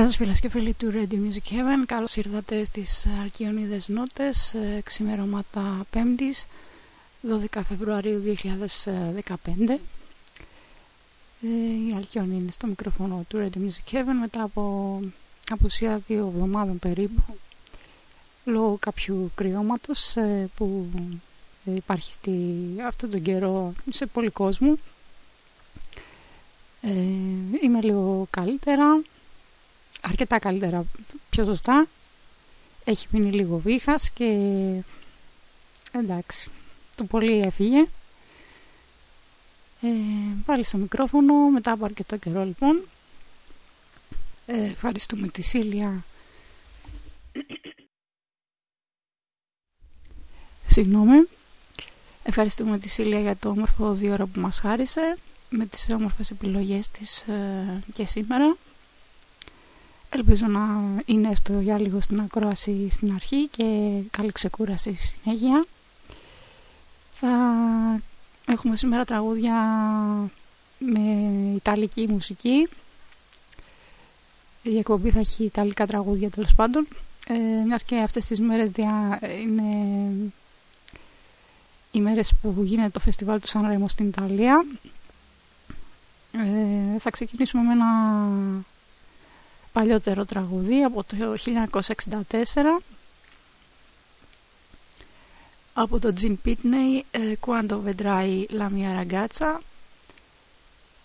Γεια σας φίλες και φίλοι του Radio Music Heaven. Καλώς ήρθατε στις Αλκιονίδες Νότες ε, Ξημερώματα 5ης 12 Φεβρουαρίου 2015 ε, Η Αλκιόνη είναι στο μικρόφωνο του Radio Music Heaven Μετά από απουσία δύο εβδομάδων περίπου Λόγω κάποιου κρυώματος ε, που υπάρχει στη, αυτόν τον καιρό σε πολύ κόσμο ε, Είμαι λίγο καλύτερα αρκετά καλύτερα, πιο σωστά. Έχει μείνει λίγο βήχας και εντάξει, το πολύ έφυγε. Ε, πάλι στο μικρόφωνο μετά από αρκετό καιρό λοιπόν. Ε, ευχαριστούμε τη Σίλια. Συγγνώμη. Ευχαριστούμε τη Σίλια για το όμορφο δύο ώρα που μας χάρισε με τις όμορφες επιλογές της ε, και σήμερα. Ελπίζω να είναι έστω για λίγο στην ακρόαση στην αρχή και καλή ξεκούραση στη συνέχεια. Θα έχουμε σήμερα τραγούδια με ιταλική μουσική. Η εκπομπή θα έχει ιταλικά τραγούδια τέλος πάντων. Ε, μιας και αυτές τις μέρες δια, είναι οι μέρες που γίνεται το φεστιβάλ του Σαν στην Ιταλία. Ε, θα ξεκινήσουμε με ένα παλιότερο τραγούδι από το 1964 από το Gin Pitney ε, Quando vedrai la mia ragazza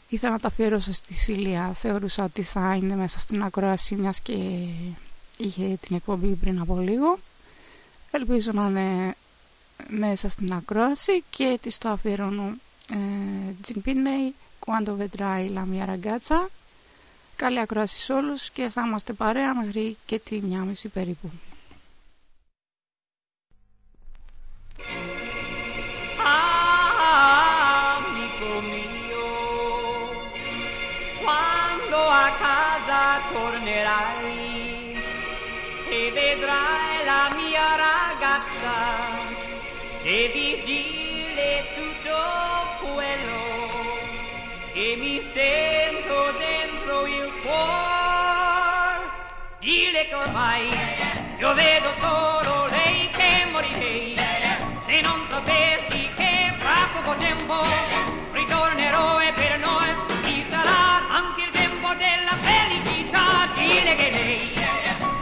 ήθελα να τα αφιερώσω στη Σίλια. Θεωρούσα ότι θα είναι μέσα στην ακρόαση μιας και είχε την εκπομπή πριν από λίγο. Ελπίζω να είναι μέσα στην ακρόαση και της το αφιερώνω ε, Gin Pitney Quando vedrai la mia ragazza Καλή ακρόαση σε όλους και θα είμαστε παρέα μέχρι και τη μια μισή περίπου. E vedrai la mia ragazza Devi dire tutto quello Che mi sei che ormai io vedo solo lei che morirei se non sapessi che fra poco tempo ritornerò e per noi ci sarà anche il tempo della felicità. Dile che lei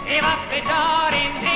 deve aspettare in te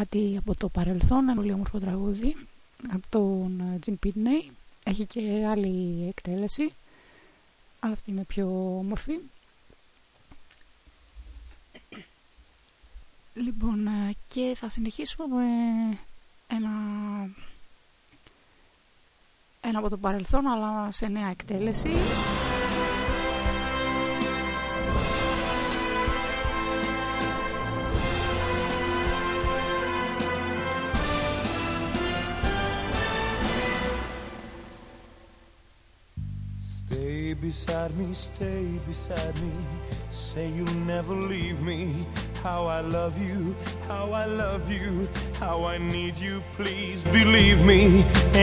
κάτι από το παρελθόν, ένα πολύ όμορφο τραγούδι από τον ε, Jim Pitney. Έχει και άλλη εκτέλεση, αλλά αυτή είναι πιο όμορφη. Λοιπόν, ε, και θα συνεχίσουμε με ένα, ένα από το παρελθόν, αλλά σε νέα εκτέλεση. Beside me, stay beside me. Say you'll never leave me. How I love you, how I love you, how I need you. Please believe me.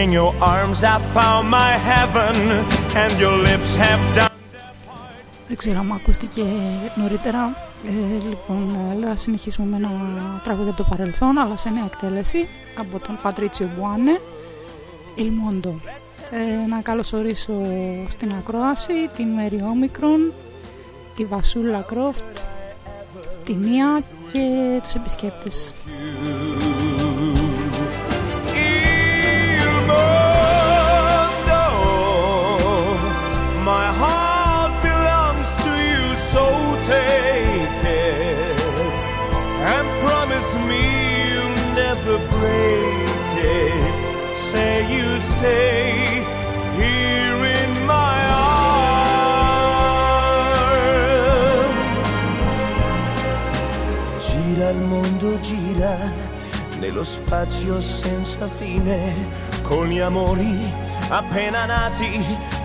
In your arms I found my heaven, and your lips have done. Δεν ξέρω αν ακούστηκε νωρίτερα. Ε, λοιπόν, ε, λέω να συνεχίσουμε με ένα τραγούδι από το παρελθόν, αλλά σε νέα εκτέλεση από τον Πατρίτσιο Μπουάνε, Il Mondo. Ε, να καλωσορίσω στην ακρόαση την Μέρι Όμικρον, τη Βασούλα Κρόφτ, τη Μία και τους επισκέπτες. Nello spazio senza fine, con gli amori appena nati,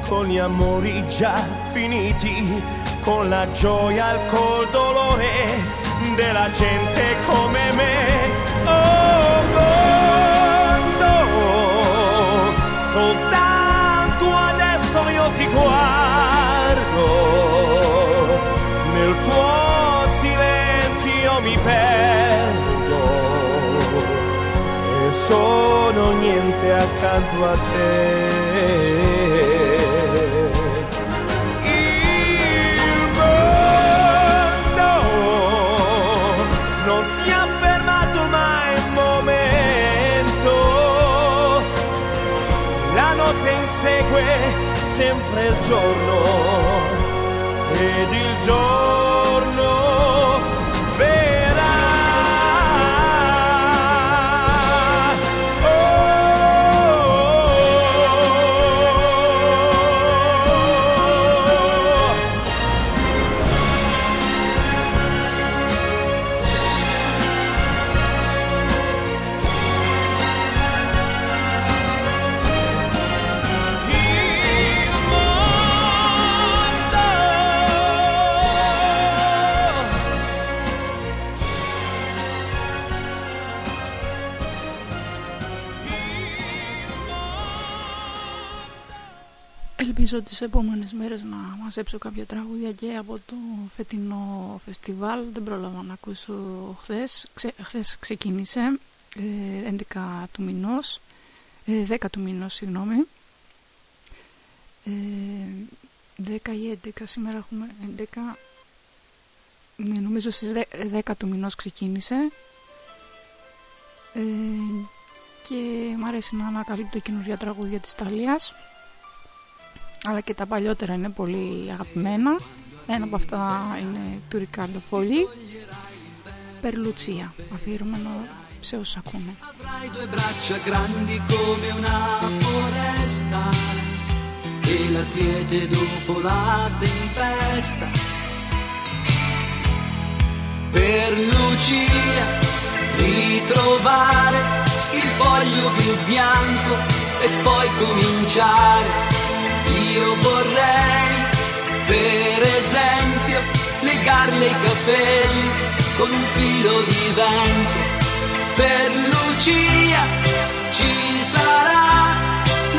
con gli amori già finiti, con la gioia e col dolore della gente come me. Oh mondo, soltanto adesso io ti guardo, nel tuo silenzio mi perdo sono niente accanto a te. Il mondo non si è fermato mai un momento, la notte insegue sempre il giorno ed il giorno Ελπίζω τις επόμενες μέρες να μαζέψω κάποια τραγούδια και από το φετινό φεστιβάλ. Δεν πρόλαβα να ακούσω χθες. Ξε, χθες ξεκίνησε, ε, 11 του μηνός, ε, 10 του μηνός, συγγνώμη. Ε, 10 ή 11, σήμερα έχουμε 11, ναι, νομίζω στις 10, 10 του μηνός ξεκίνησε. Ε, και μου αρέσει να ανακαλύπτω καινούργια τραγούδια της Ιταλίας αλλά και τα παλιότερα είναι πολύ αγαπημένα. Ένα από αυτά είναι του Ρικάρντο Φόλι, Περλουτσία, αφιερωμένο σε όσους ακούνε. Avrai due braccia grandi come una foresta e la quiete dopo la tempesta. Per Lucia ritrovare il foglio più bianco e poi cominciare. io vorrei, per esempio, legarle i capelli con un filo di vento per Lucia ci sarà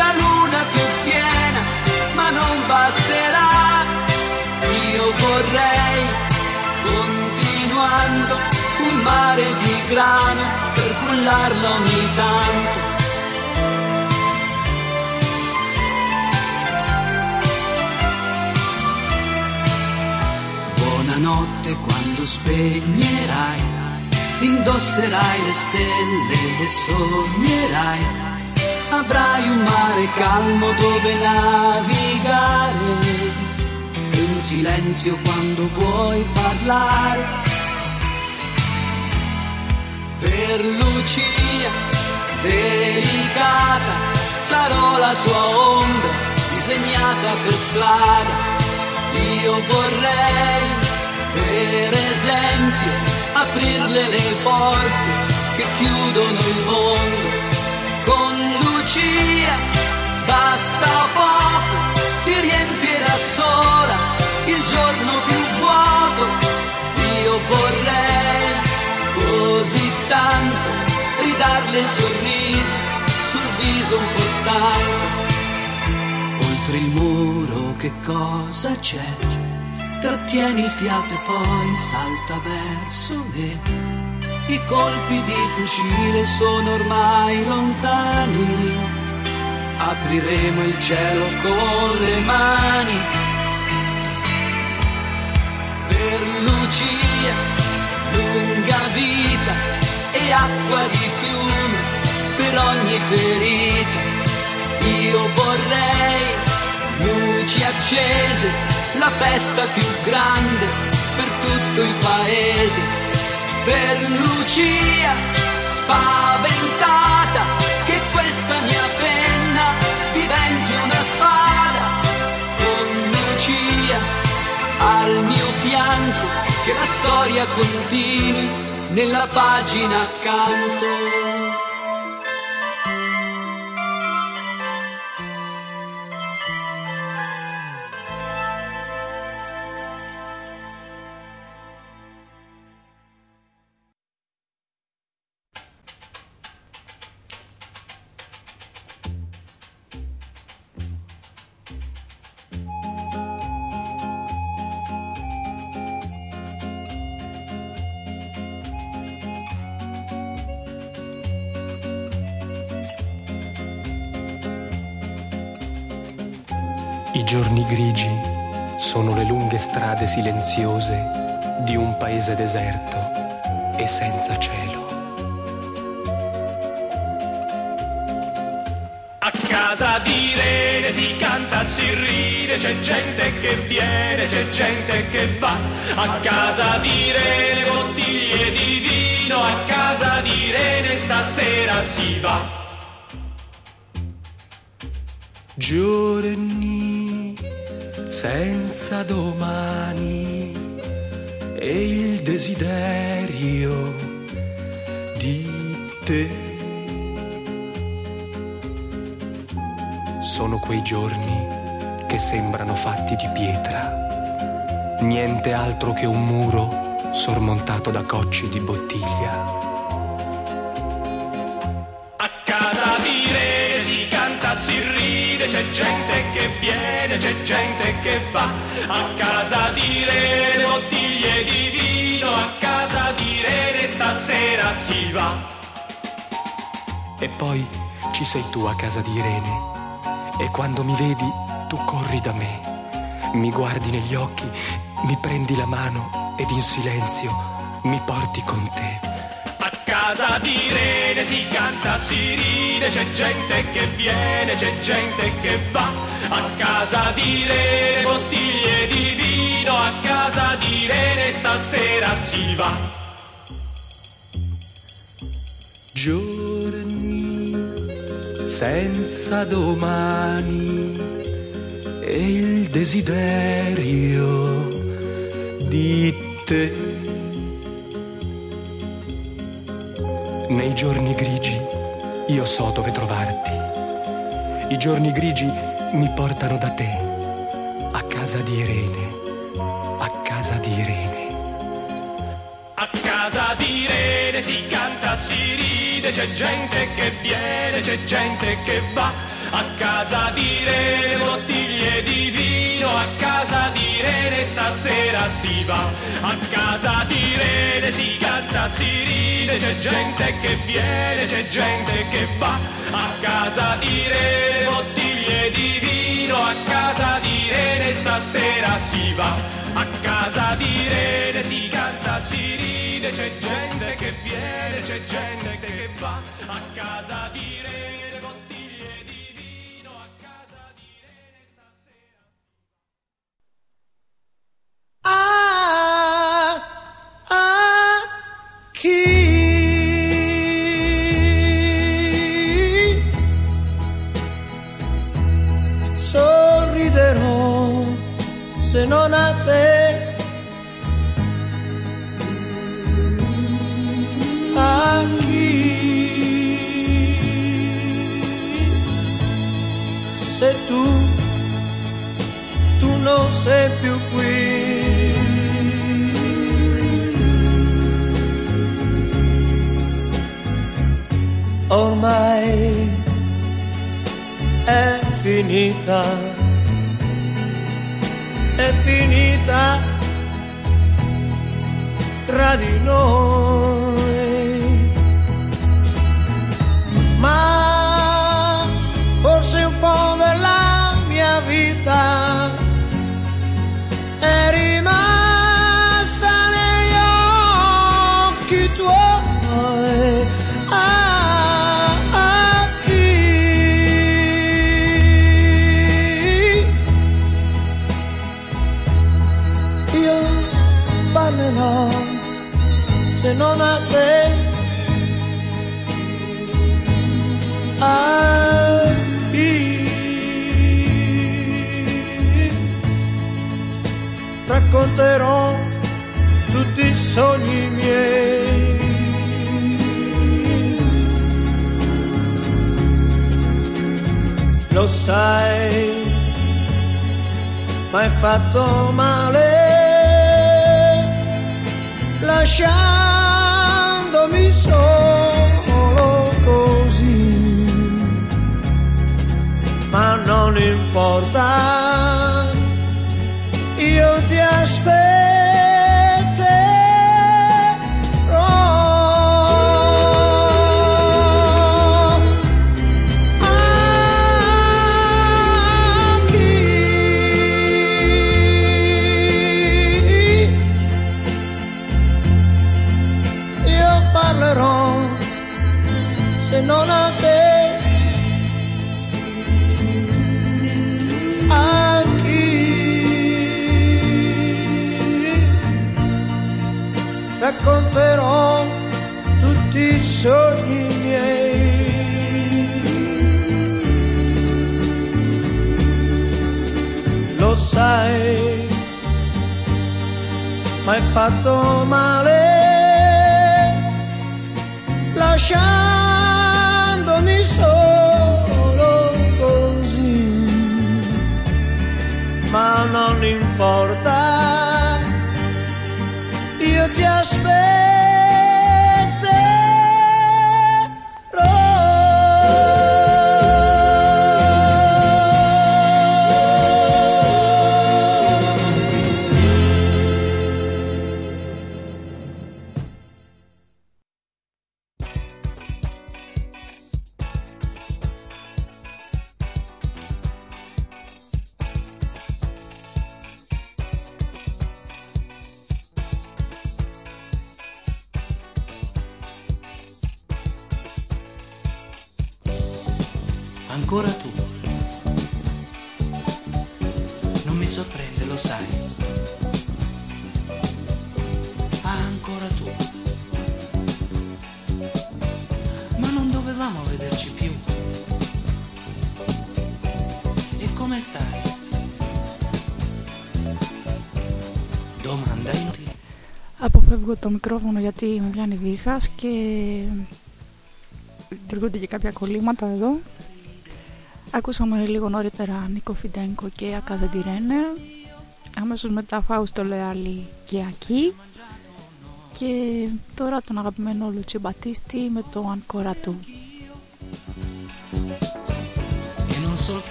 la luna più piena, ma non basterà. Io vorrei, continuando, un mare di grano per cullarla ogni tanto. Buonanotte quando spegnerai indosserai le stelle e sognerai, avrai un mare calmo dove navigare, un silenzio quando vuoi parlare. Per Lucia, delicata, sarò la sua ombra disegnata per strada. Io vorrei, per esempio, aprirle le porte che chiudono il mondo. Con Lucia basta poco, ti riempirà sola il giorno più vuoto. Io vorrei così tanto ridarle il sorriso sul viso un po' stanco. Oltre il muro che cosa c'è? Trattieni il fiato e poi salta verso me. I colpi di fucile sono ormai lontani. Apriremo il cielo con le mani. Per Lucia, lunga vita e acqua di fiume per ogni ferita. Io vorrei luci accese, la festa più grande per tutto il paese. Per Lucia, spaventata, che questa mia penna diventi una spada. Con Lucia al mio fianco, che la storia continui nella pagina accanto. I giorni grigi sono le lunghe strade silenziose di un paese deserto e senza cielo. A casa di Rene si canta, si ride, c'è gente che viene, c'è gente che va. A casa di Rene bottiglie di vino, a casa di Rene stasera si va. Giorni senza domani e il desiderio di te. Sono quei giorni che sembrano fatti di pietra, niente altro che un muro sormontato da cocci di bottiglia. C'è gente che viene, c'è gente che va. A casa di Rene bottiglie di vino, a casa di Rene stasera si va. E poi ci sei tu a casa di Irene e quando mi vedi tu corri da me, mi guardi negli occhi, mi prendi la mano ed in silenzio mi porti con te. A casa di Rene si canta, si ride, c'è gente che viene, c'è gente che va. A casa di Rene bottiglie di vino, a casa di Rene stasera si va. Giorni senza domani e il desiderio di te. Nei giorni grigi io so dove trovarti. I giorni grigi mi portano da te, a casa di Irene, a casa di Irene. A casa di Rene si canta, si ride, c'è gente che viene, c'è gente che va. A casa di Rene bottiglie di vino, Stasera si va. A casa di Rene si canta, si ride, c'è gente che viene, c'è gente che va. A casa di Rene bottiglie di vino, a casa di Rene stasera si va. A casa di Rene si canta, si ride, c'è gente che viene, c'è gente che va. A casa di Rene sei più qui. Ormai è finita, è finita tra di noi. Sai, m'hai fatto male, lasciandomi solo così, ma non importa, io ti aspetto. Racconterò tutti i sogni miei. Lo sai, ma hai fatto male lasciandomi το μικρόφωνο γιατί με πιάνει βήχας και λειτουργούνται και κάποια κολλήματα εδώ. Ακούσαμε λίγο νωρίτερα Νίκο Φιντένκο και Ακαζεντιρένε. Αμέσως μετά Φάουστο Λεάλη και Ακή. Και τώρα τον αγαπημένο Λουτσι Μπατίστη με το Ανκόρα του.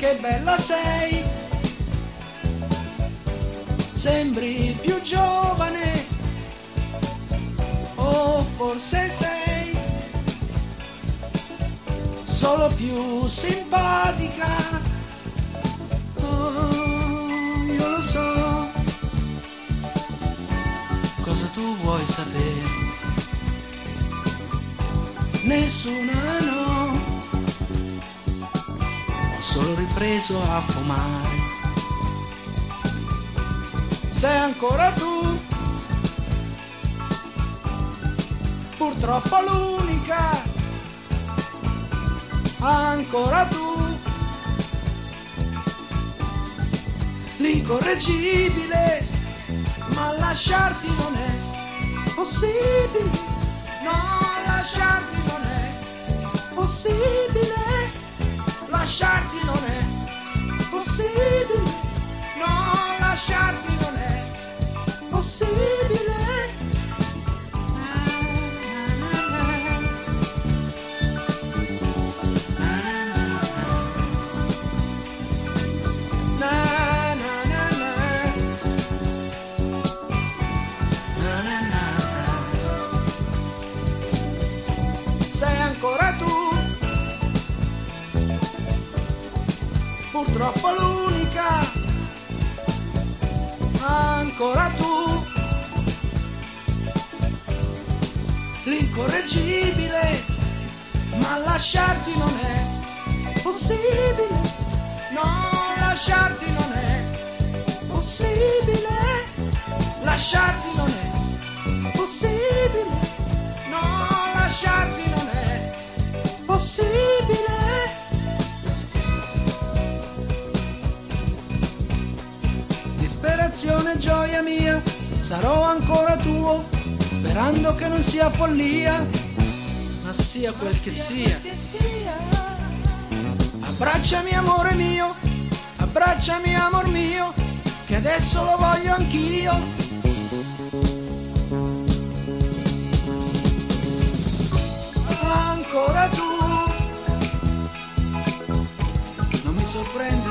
Che bella sei sembri più giovane o forse sei solo più simpatica. Oh, io lo so cosa tu vuoi sapere. Nessuna no, ho solo ripreso a fumare sei ancora tu. Purtroppo l'unica, ancora tu. L'incorreggibile, ma lasciarti non è possibile. No, lasciarti non è possibile. Lasciarti non è possibile. Purtroppo l'unica, ancora tu, l'incorreggibile, ma lasciarti non è possibile, no, lasciarti non è possibile, lasciarti non è sarò ancora tuo, sperando che non sia follia. ma sia quel che sia. Abbracciami amore mio, abbracciami amor mio, che adesso lo voglio anch'io. Ancora tu, non mi sorprende,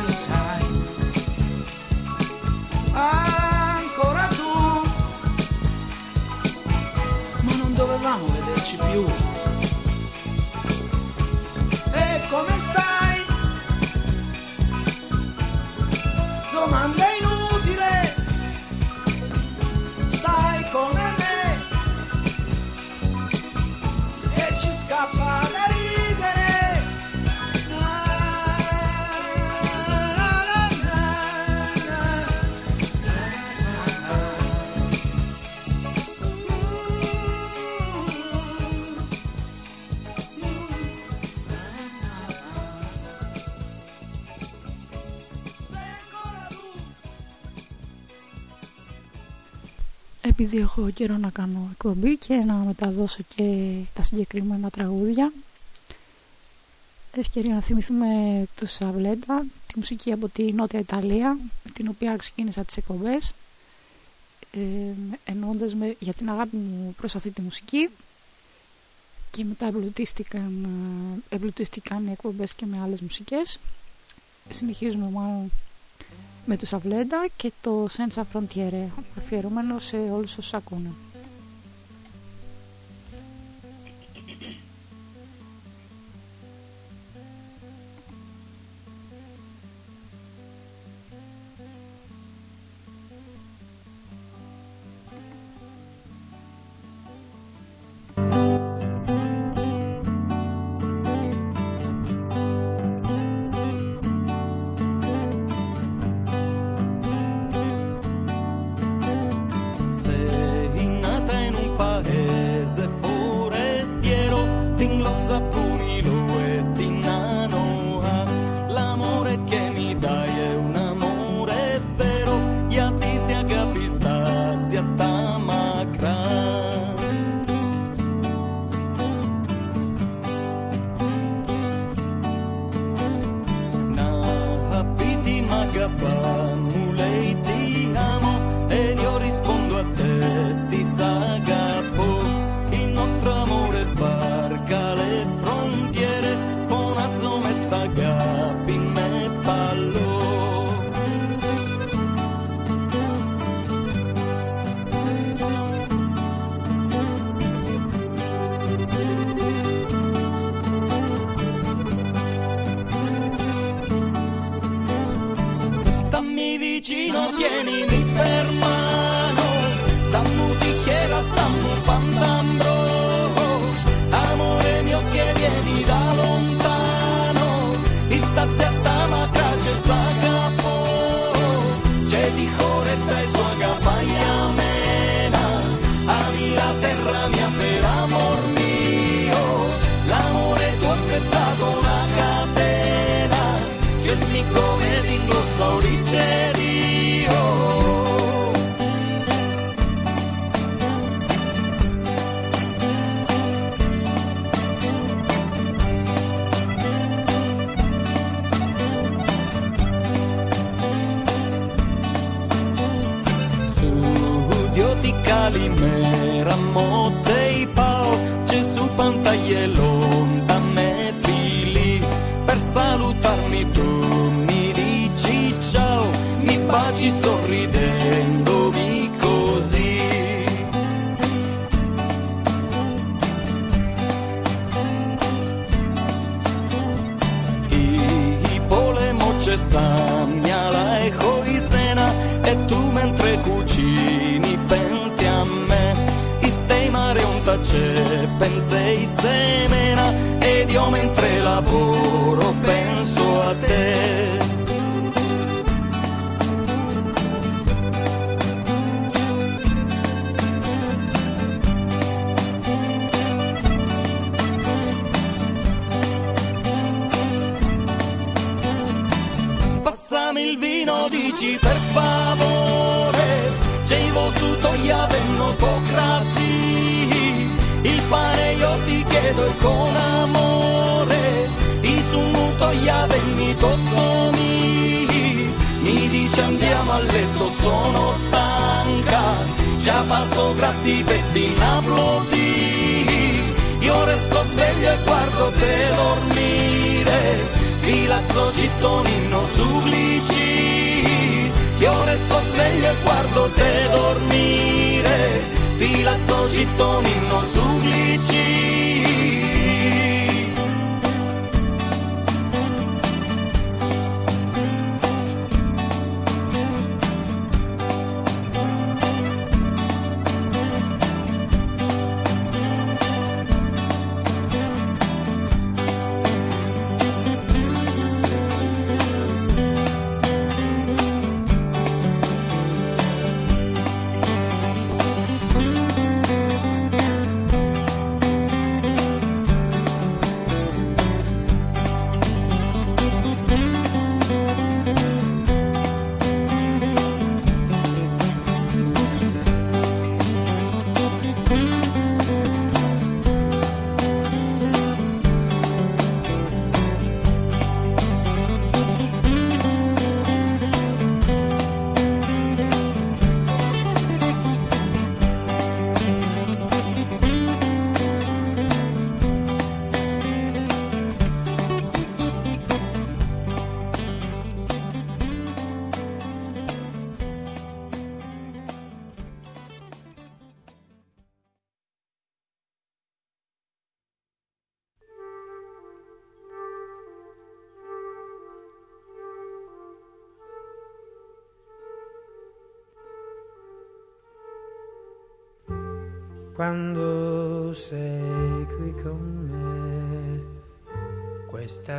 Επειδή έχω καιρό να κάνω εκπομπή και να μεταδώσω και τα συγκεκριμένα τραγούδια ευκαιρία να θυμηθούμε του Σαβλέντα, τη μουσική από τη Νότια Ιταλία με την οποία ξεκίνησα τις εκπομπές ε, εννοώντας με, για την αγάπη μου προς αυτή τη μουσική. Και μετά εμπλουτίστηκαν, ε, εμπλουτίστηκαν οι εκπομπές και με άλλες μουσικές. Συνεχίζουμε μάλλον με τους Αυλέντα και το Senza Frontiere αφιερωμένο σε όλους όσους ακούνε. Se forestiero, ting los. Polemo c'è samia la e coisena e tu mentre cucini pensi a me. Istei mare un tace pensei semena ed io mentre lavoro penso a te il vino, dici per favore, c'è vo su togliate no pokrasi, il pane io ti chiedo con amore i sunnuto iave mi tozzomi mi dice andiamo a letto sono stanca già passo gratti petti in applaudi io resto sveglio e guardo te dormire filazzo cittonino supplici io resto sveglio e guardo te dormire. Filazzo cittonino supplici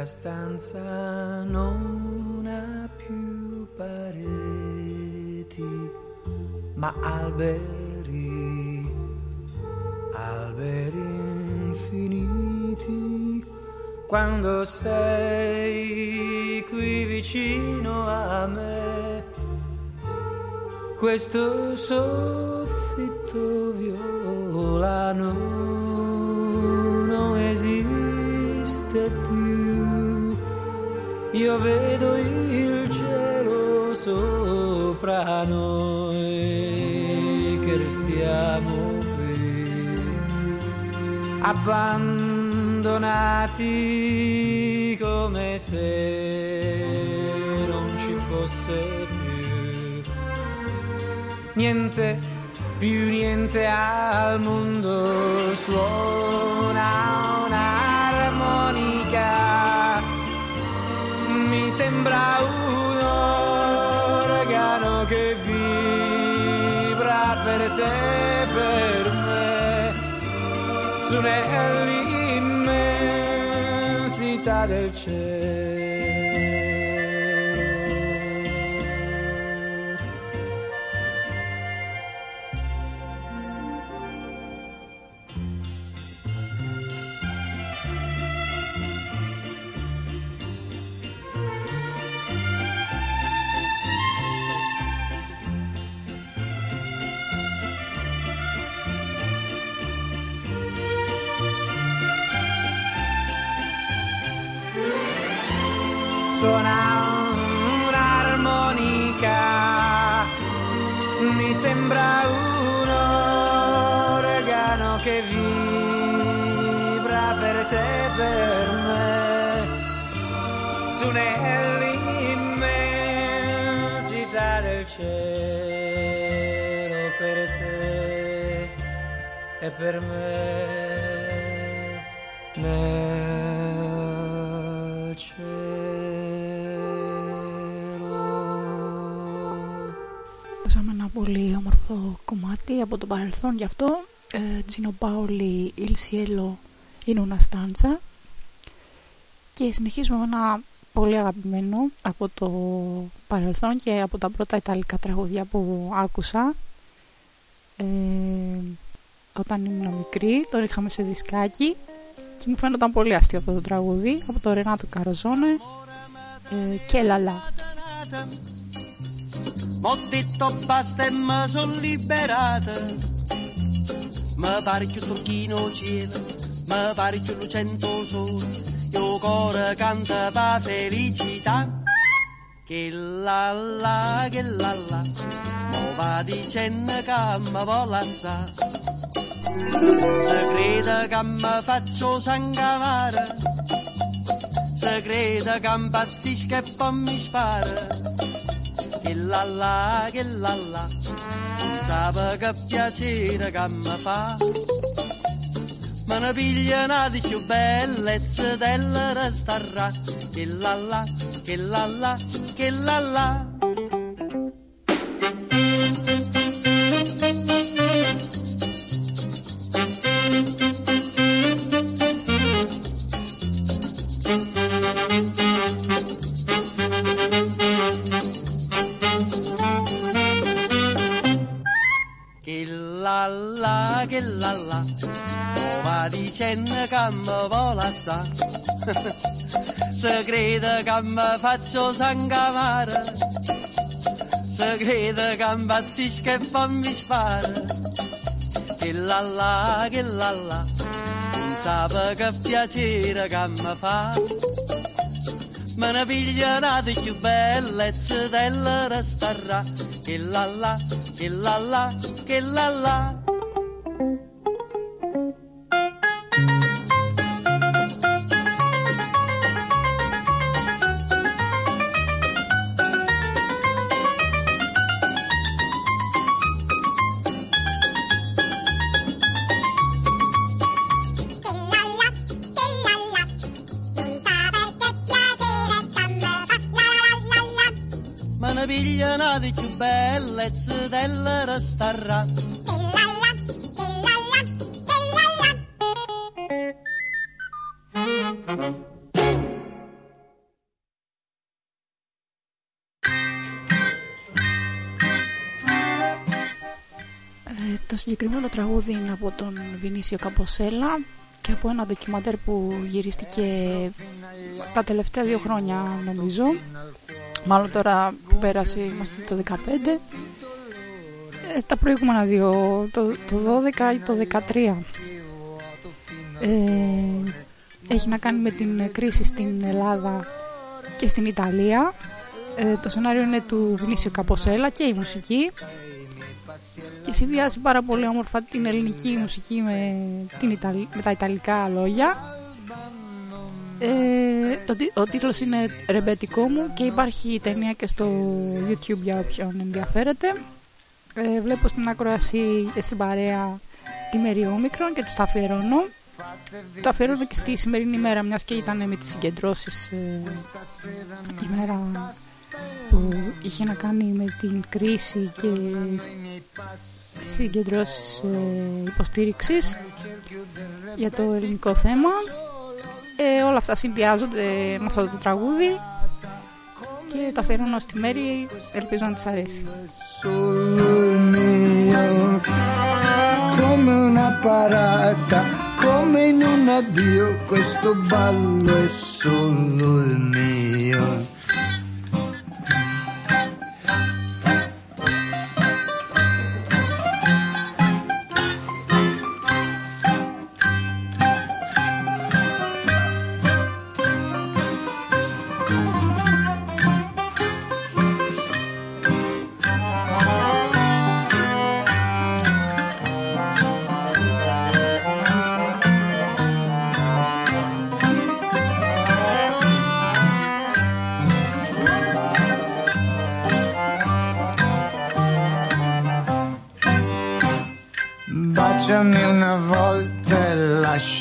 Stanza non ha più pareti, ma alberi, alberi infiniti. Quando sei qui vicino a me, questo soffitto violano non esiste più. Io vedo il cielo sopra noi che restiamo qui, abbandonati come se non ci fosse più niente, più niente al mondo suona un'armonica. Mi sembra un organo che vibra per te, per me, su nell'immensità del cielo. sembra un organo che vibra per te, per me, su nell'immensità del cielo per te e per me. Nel cielo. Ακούσαμε ένα πολύ όμορφο κομμάτι από το παρελθόν. Γι' αυτό Τζίνο Πάολι Il Cielo in una stanza. Και συνεχίζουμε με ένα πολύ αγαπημένο από το παρελθόν και από τα πρώτα ιταλικά τραγούδια που άκουσα. Ε, όταν ήμουν μικρή, το είχαμε σε δισκάκι και μου φαίνονταν πολύ αστείο αυτό το τραγούδι από το Ρενάτο Καροζόνε ε, και Λαλά. Ho detto basta e mi sono liberata. Mi pare che turchino cielo mi pare più lucento sole, io cuore canta pa felicità. Che la la, che la la, mo va dicendo che mi vuole assà. Se crede che mi faccio sangavare, se crede che impazzisco e poi mi. Che la la, che la la, non sa che piacere che mi fa. Ma ne piglia una di più bellezza della restarà. Che la la, che la la, che la la. Crede che mi faccio sangavare, se crede che impazzisco e poi mi spara. Che la la, che la la, non sa che piacere che mi fa. Me ne piglia una di più bellezza della restarà. Che la la, che la la, che la la. Ma ne piglia una di più bellezza della restarà. Ε, το συγκεκριμένο τραγούδι είναι από τον Βινίσιο Καμποσέλα και από ένα ντοκιμαντέρ που γυρίστηκε τα τελευταία δύο χρόνια νομίζω μάλλον τώρα που πέρασε είμαστε το 15 ε, τα προηγούμενα δύο το, το 12 ή το 13 ε, έχει να κάνει με την κρίση στην Ελλάδα και στην Ιταλία. Ε, το σενάριο είναι του Βινίσιο Καμποσέλα και η μουσική. Και συνδυάζει πάρα πολύ όμορφα την ελληνική μουσική με, την Ιταλ... με τα ιταλικά λόγια. Ε, το, τι- ο τίτλος είναι «Ρεμπέτικό μου» και υπάρχει ταινία και στο YouTube για όποιον ενδιαφέρεται. Ε, βλέπω στην ακροασία και στην παρέα τη Μέρη Όμικρον και της τα αφιερώνω. Το αφιερώνω και στη σημερινή ημέρα μιας και ήταν με τις συγκεντρώσεις ε, ημέρα που είχε να κάνει με την κρίση και τις συγκεντρώσεις ε, υποστήριξης για το ελληνικό θέμα. Ε, όλα αυτά συνδυάζονται με αυτό το τραγούδι και το αφιερώνω στη Μέρη, ελπίζω να της αρέσει. come una parata, come in un addio, questo ballo è solo il mio.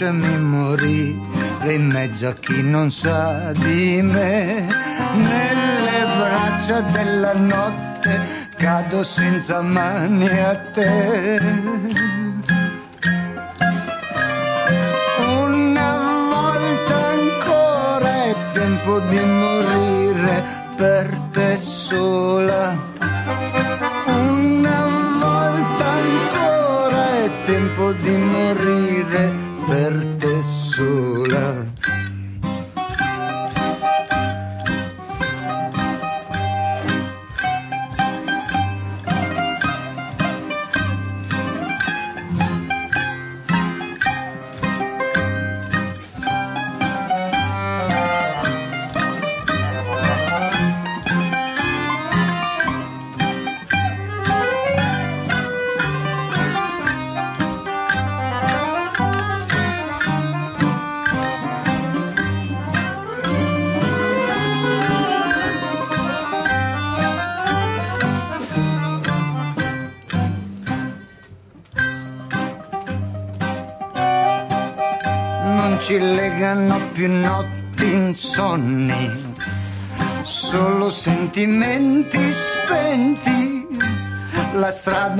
Lasciami morire in mezzo a chi non sa di me. Nelle braccia della notte cado senza mani a te. Una volta ancora è tempo di morire per te sola. Una volta ancora è tempo di morire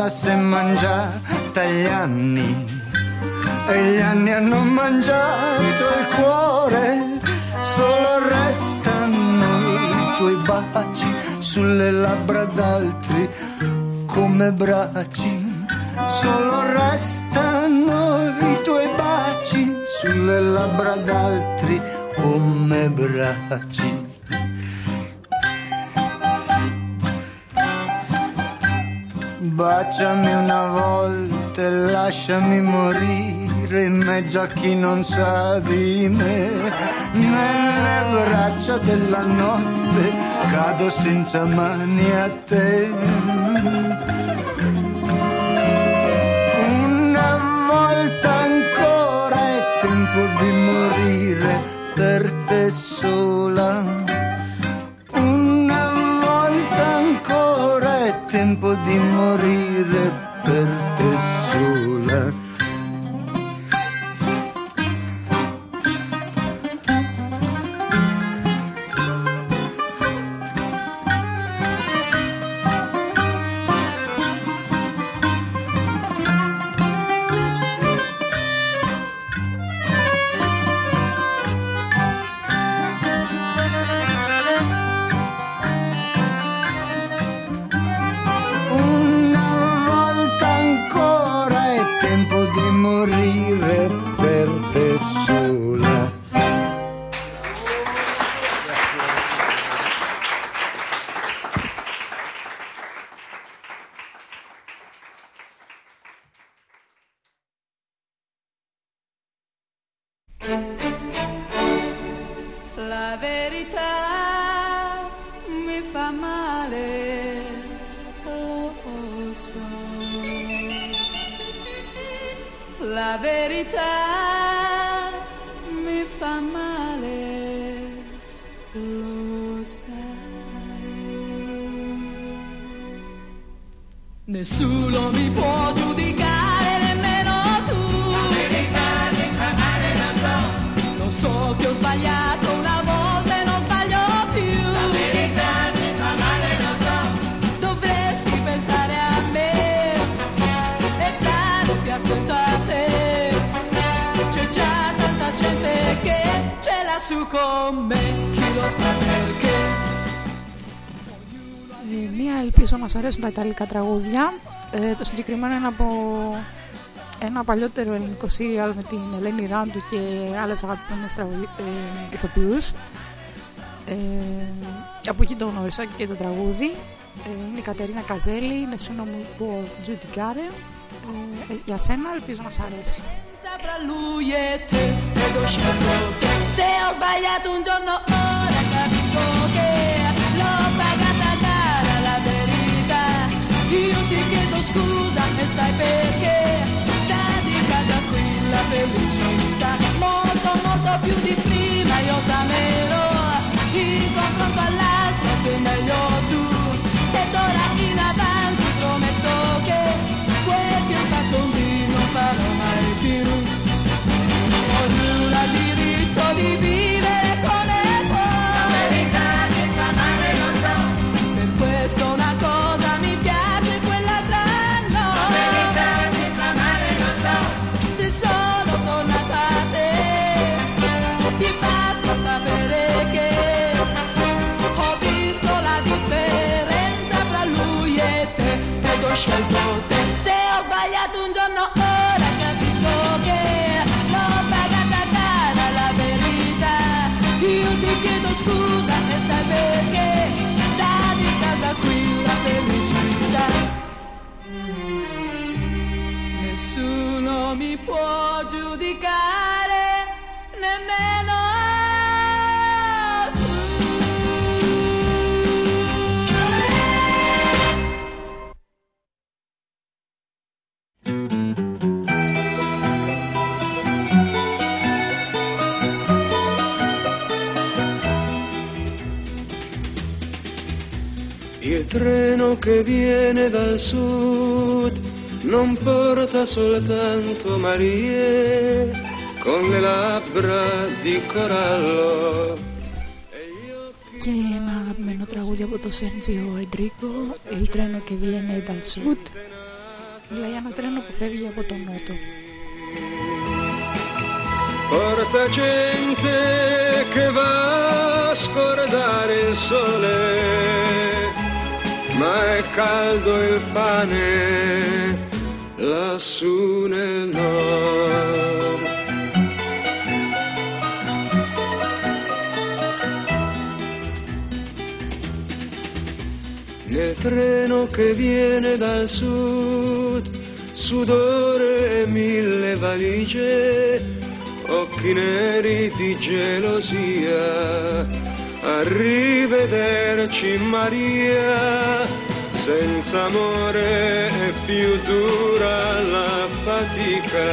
strada si è mangiata gli anni e gli anni hanno mangiato il cuore, solo restano i tuoi baci sulle labbra d'altri come bracci, solo restano i tuoi baci sulle labbra d'altri come bracci. Baciami una volta e lasciami morire in mezzo a chi non sa di me. Nelle braccia della notte cado senza mani a te. Una volta ancora è tempo di morire per te sola. Morire La verità mi fa male, lo sai. Nessuno mi può giudicare, su con me, chi lo sa perché. Ε, μία ελπίζω να σας αρέσουν τα ιταλικά τραγούδια. Ε, το συγκεκριμένο είναι από ένα παλιότερο ελληνικό σύριαλ με την Ελένη Ράντου και άλλες αγαπημένες τραγουδι... ε, ηθοποιούς. Ε, από εκεί το γνώρισα και το τραγούδι. Ε, είναι η Κατερίνα Καζέλη, είναι σύνο μου που giudicare. Ε, ε, για σένα ελπίζω να σας αρέσει. Se ho sbagliato un giorno ora capisco che l'ho pagata cara la verità. Io ti chiedo scusa e sai perché sta di casa qui la felicità. Molto molto più di prima io t'amerò. In confronto all'altro sei meglio tu. Ed ora in avanti prometto che quel che ho fatto un non farò mai più. Ognuno scelto te. Se ho sbagliato un giorno scusa e sai perché sta di casa qui la felicità. Nessuno mi può giudicare, treno che viene dal sud non porta soltanto Marie, con le labbra di corallo. Και ένα αγαπημένο τραγούδι από το Σέρτζιο Εντρίκο, Il treno che viene dal sud. Μιλάει για ένα τρένο που φεύγει από τον νότο. Porta gente che va a scordare il sole, ma è caldo il pane lassù nel nord. Nel treno che viene dal sud, sudore e mille valigie, occhi neri di gelosia. Arrivederci Maria, senza amore è più dura la fatica.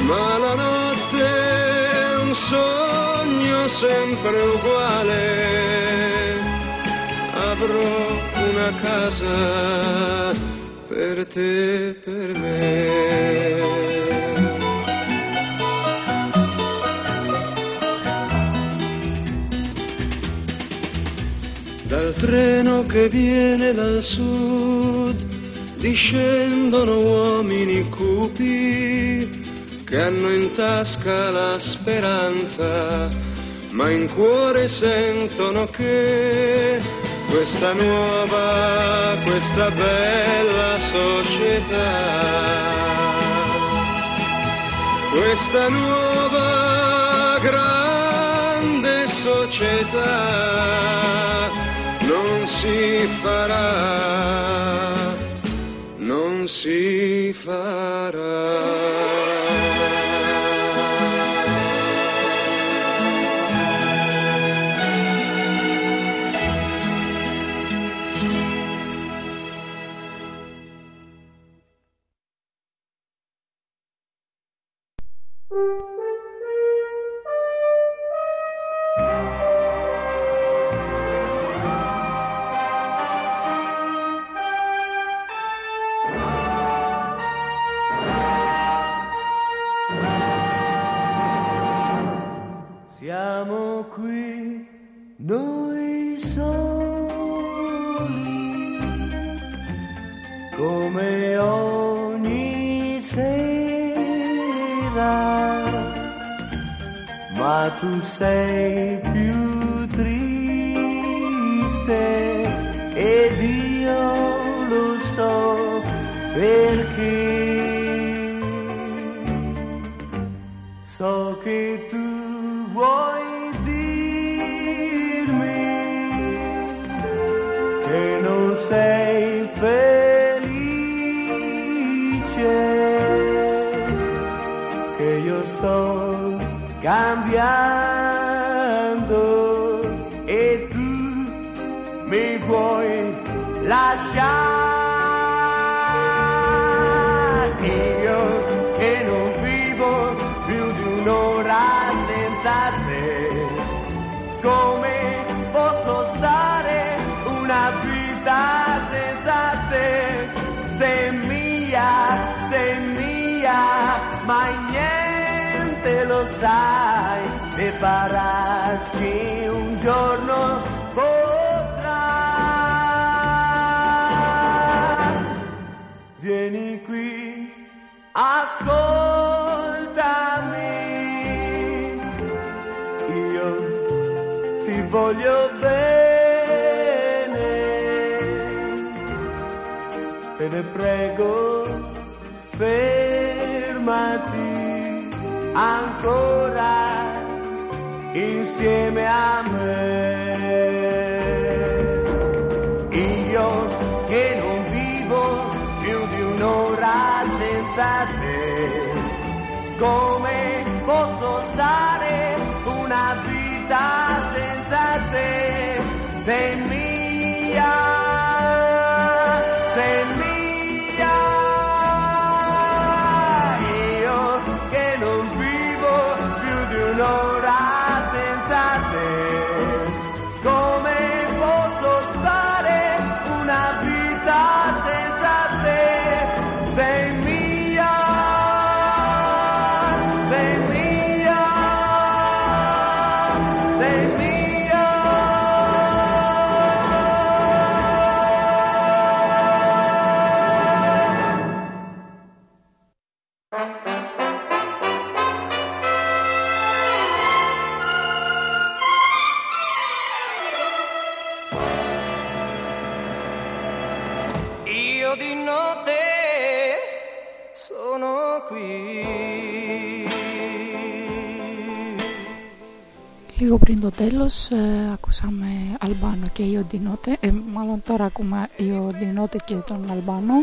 Ma la notte è un sogno sempre uguale avrò una casa per te, per me. Treno che viene dal sud discendono uomini cupi che hanno in tasca la speranza, ma in cuore sentono che questa nuova, questa bella società, questa nuova grande società non si farà, non si farà. Tu sei più triste ed io lo so perché. So che tu vuoi dirmi che non sei cambiando e tu mi vuoi lasciare. Io che non vivo più di un'ora senza te, come posso stare una vita senza te? Sei mia, sei mia, mai niente lo sai, separarci un giorno potrà. Vieni qui, ascoltami, io ti voglio bene, te ne prego, fermati ancora insieme a me. Io che non vivo più di un'ora senza te, come posso stare una vita senza te? Sei mia, τέλος ε, ακούσαμε Αλμπάνο και η Οντινότε, ε, μάλλον τώρα ακούμε η Οντινότε και τον Αλμπάνο.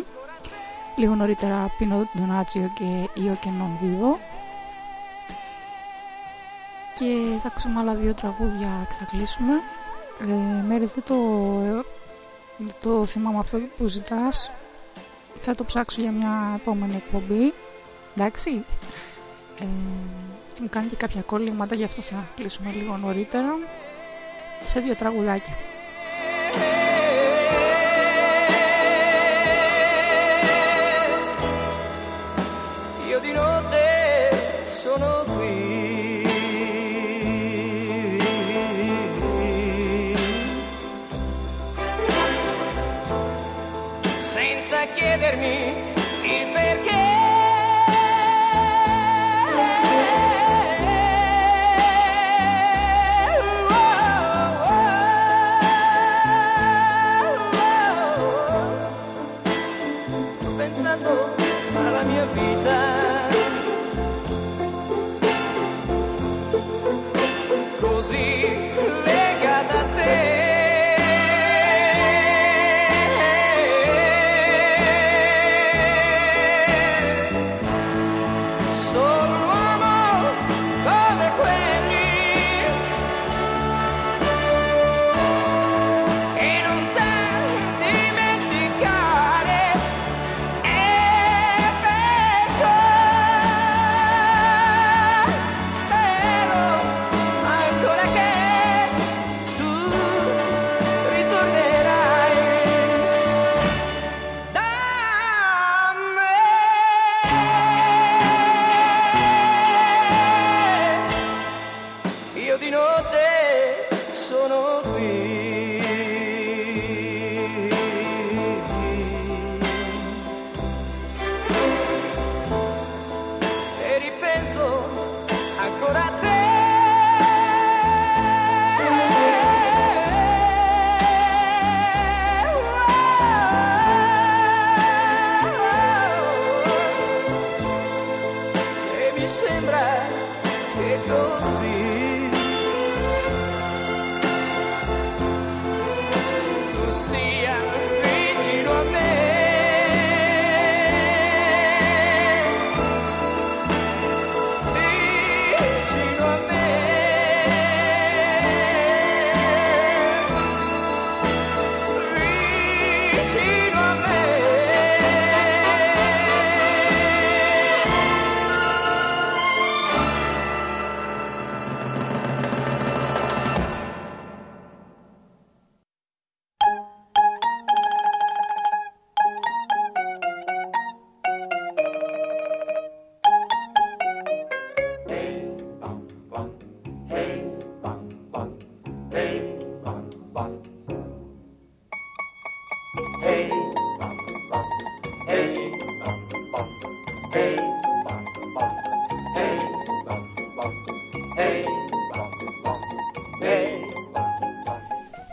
Λίγο νωρίτερα Πίνο Ντονάτσιο και Io και Non Vivo. Και θα ακούσουμε άλλα δύο τραγούδια και θα κλείσουμε. Ε, Μέρη, δεν το, το θυμάμαι αυτό που ζητάς. Θα το ψάξω για μια επόμενη εκπομπή. Εντάξει. Ε, μου κάνει και κάποια κόλληματα, γι' αυτό θα κλείσουμε λίγο νωρίτερα σε δύο τραγουδάκια. Io di notte sono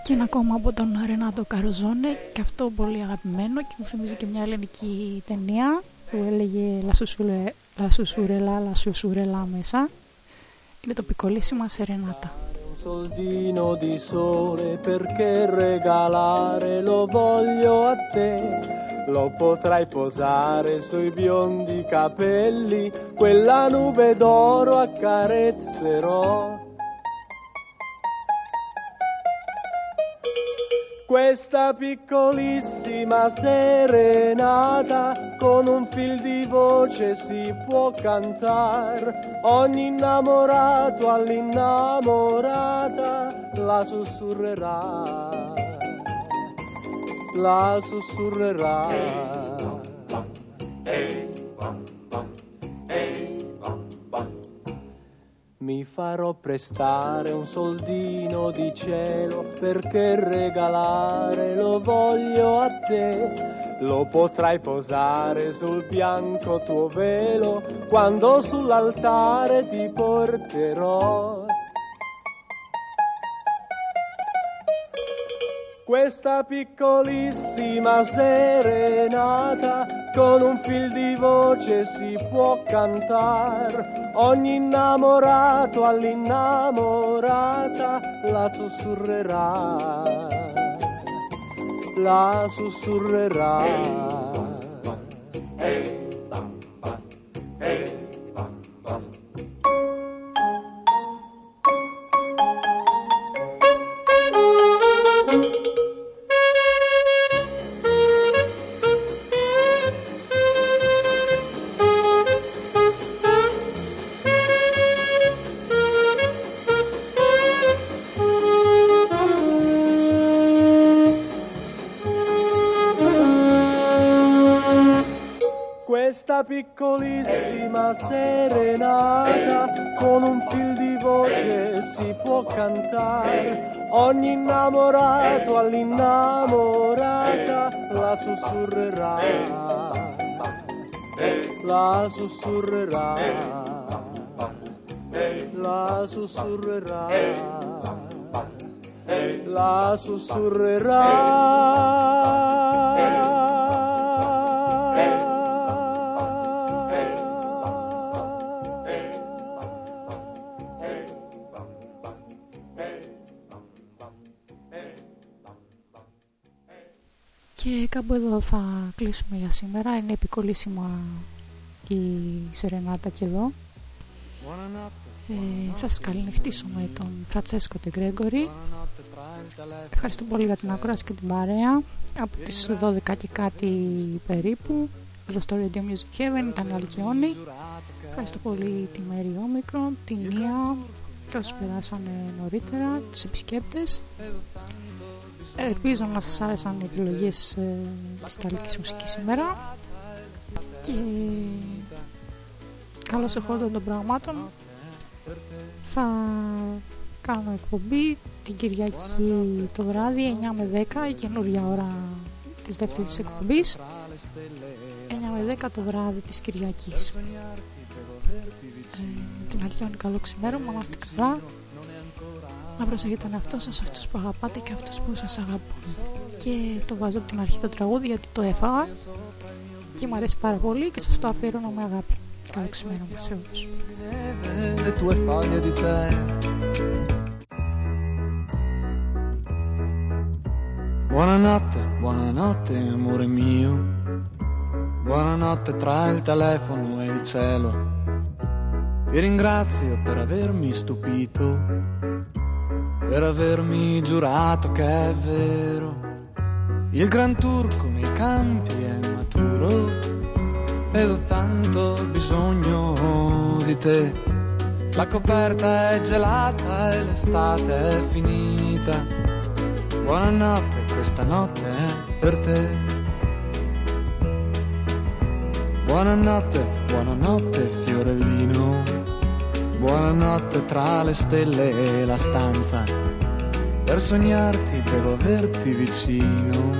Και ένα ακόμα από τον Ρενάτο Καροζόνε και αυτό πολύ αγαπημένο και μου θυμίζει και μια ελληνική ταινία που έλεγε «Λασουσουρελά, λασουσουρελά μέσα». Είναι το πικολίσιμα σε Ρενάτα. Soldino di sole perché regalare lo voglio a te. Lo potrai posare sui biondi capelli, quella nube d'oro accarezzerò. Questa piccolissima serenata con un fil di voce si può cantare. Ogni innamorato all'innamorata la sussurrerà. La sussurrerà. Mi farò prestare un soldino di cielo perché regalare lo voglio a te. Lo potrai posare sul bianco tuo velo quando sull'altare ti porterò. Questa piccolissima serenata con un fil di voce si può cantare ogni innamorato all'innamorata la sussurrerà. La sussurrerà. Questa piccolissima serenata, con un fil di voce si può cantare, ogni innamorato all'innamorata la sussurrerà, la sussurrerà, la sussurrerà. La sussurrerà. La sussurrerà. Κάπου εδώ θα κλείσουμε για σήμερα. Είναι επικολλήσιμα η Σερενάτα και εδώ. Ε, θα σας καληνυχτήσω με τον Φρατσέσκο Τεγκρέγκορη. Ευχαριστώ πολύ για την ακρόαση και την παρέα. Από τις 12 και κάτι περίπου. Εδώ στο Radio Music Heaven ήταν η Αλκιόνη. Ευχαριστώ πολύ τη Μέρη Όμικρον, την Νία και όσους περάσανε νωρίτερα, τους επισκέπτες. Ελπίζω να σας άρεσαν οι επιλογές ε, της Ιταλικής μουσικής σήμερα. Και καλώς εχόντων των πραγμάτων. Θα κάνω εκπομπή την Κυριακή το βράδυ 9 με 10 η καινούργια ώρα της δεύτερης εκπομπής. 9 με 10 το βράδυ της Κυριακής. Ε, την Αλκιόνη καλό ξημέρωμα, να είστε καλά να προσέχετε τον εαυτό σας, αυτούς που αγαπάτε και αυτούς που σας αγαπούν. Και το βάζω από την αρχή το τραγούδι γιατί το έφαγα και μου αρέσει πάρα πολύ και σας το αφιερώνω με αγάπη. Καλό ξημέρωμα σε όλους. le tue foglie di tè. Buonanotte, buonanotte amore mio. Buonanotte tra il telefono e il cielo. Ti ringrazio per avermi stupito, per avermi giurato che è vero. Il gran turco nei campi è maturo ed ho tanto bisogno di te. La coperta è gelata e l'estate è finita. Buonanotte, questa notte è per te. Buonanotte, buonanotte fiorellino. Buonanotte tra le stelle e la stanza. Per sognarti devo averti vicino.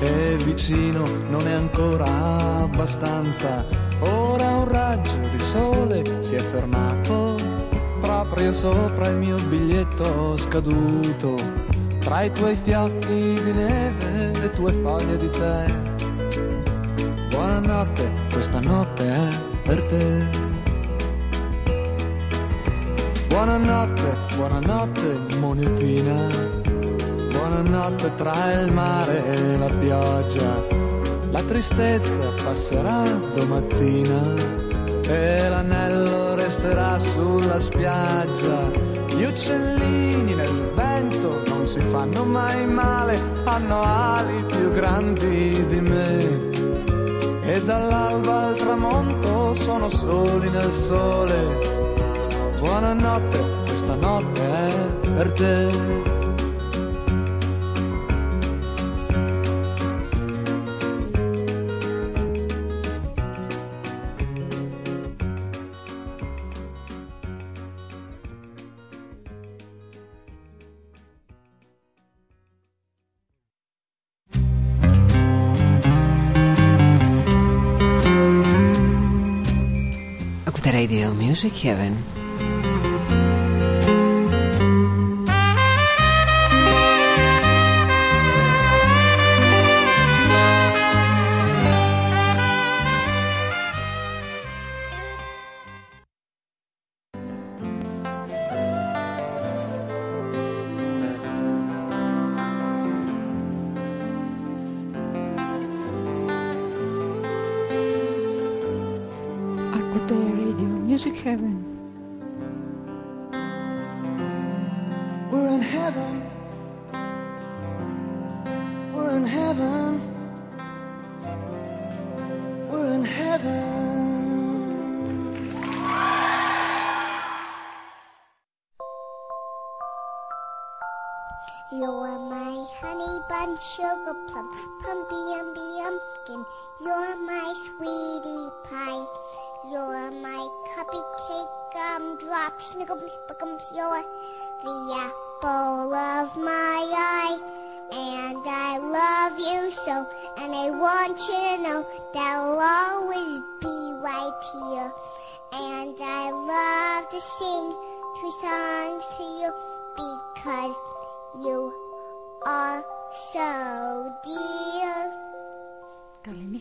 E vicino non è ancora abbastanza. Ora un raggio di sole si è fermato proprio sopra il mio biglietto scaduto. Tra i tuoi fiocchi di neve e le tue foglie di tè. Buonanotte, questa notte è per te. Buonanotte, buonanotte monetina. Buonanotte tra il mare e la pioggia. La tristezza passerà domattina e l'anello resterà sulla spiaggia. Gli uccellini nel vento non si fanno mai male, hanno ali più grandi di me. E dall'alba al tramonto sono soli nel sole. Buonanotte, questa notte è per te. Music Heaven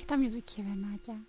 탐유도 기회 맞아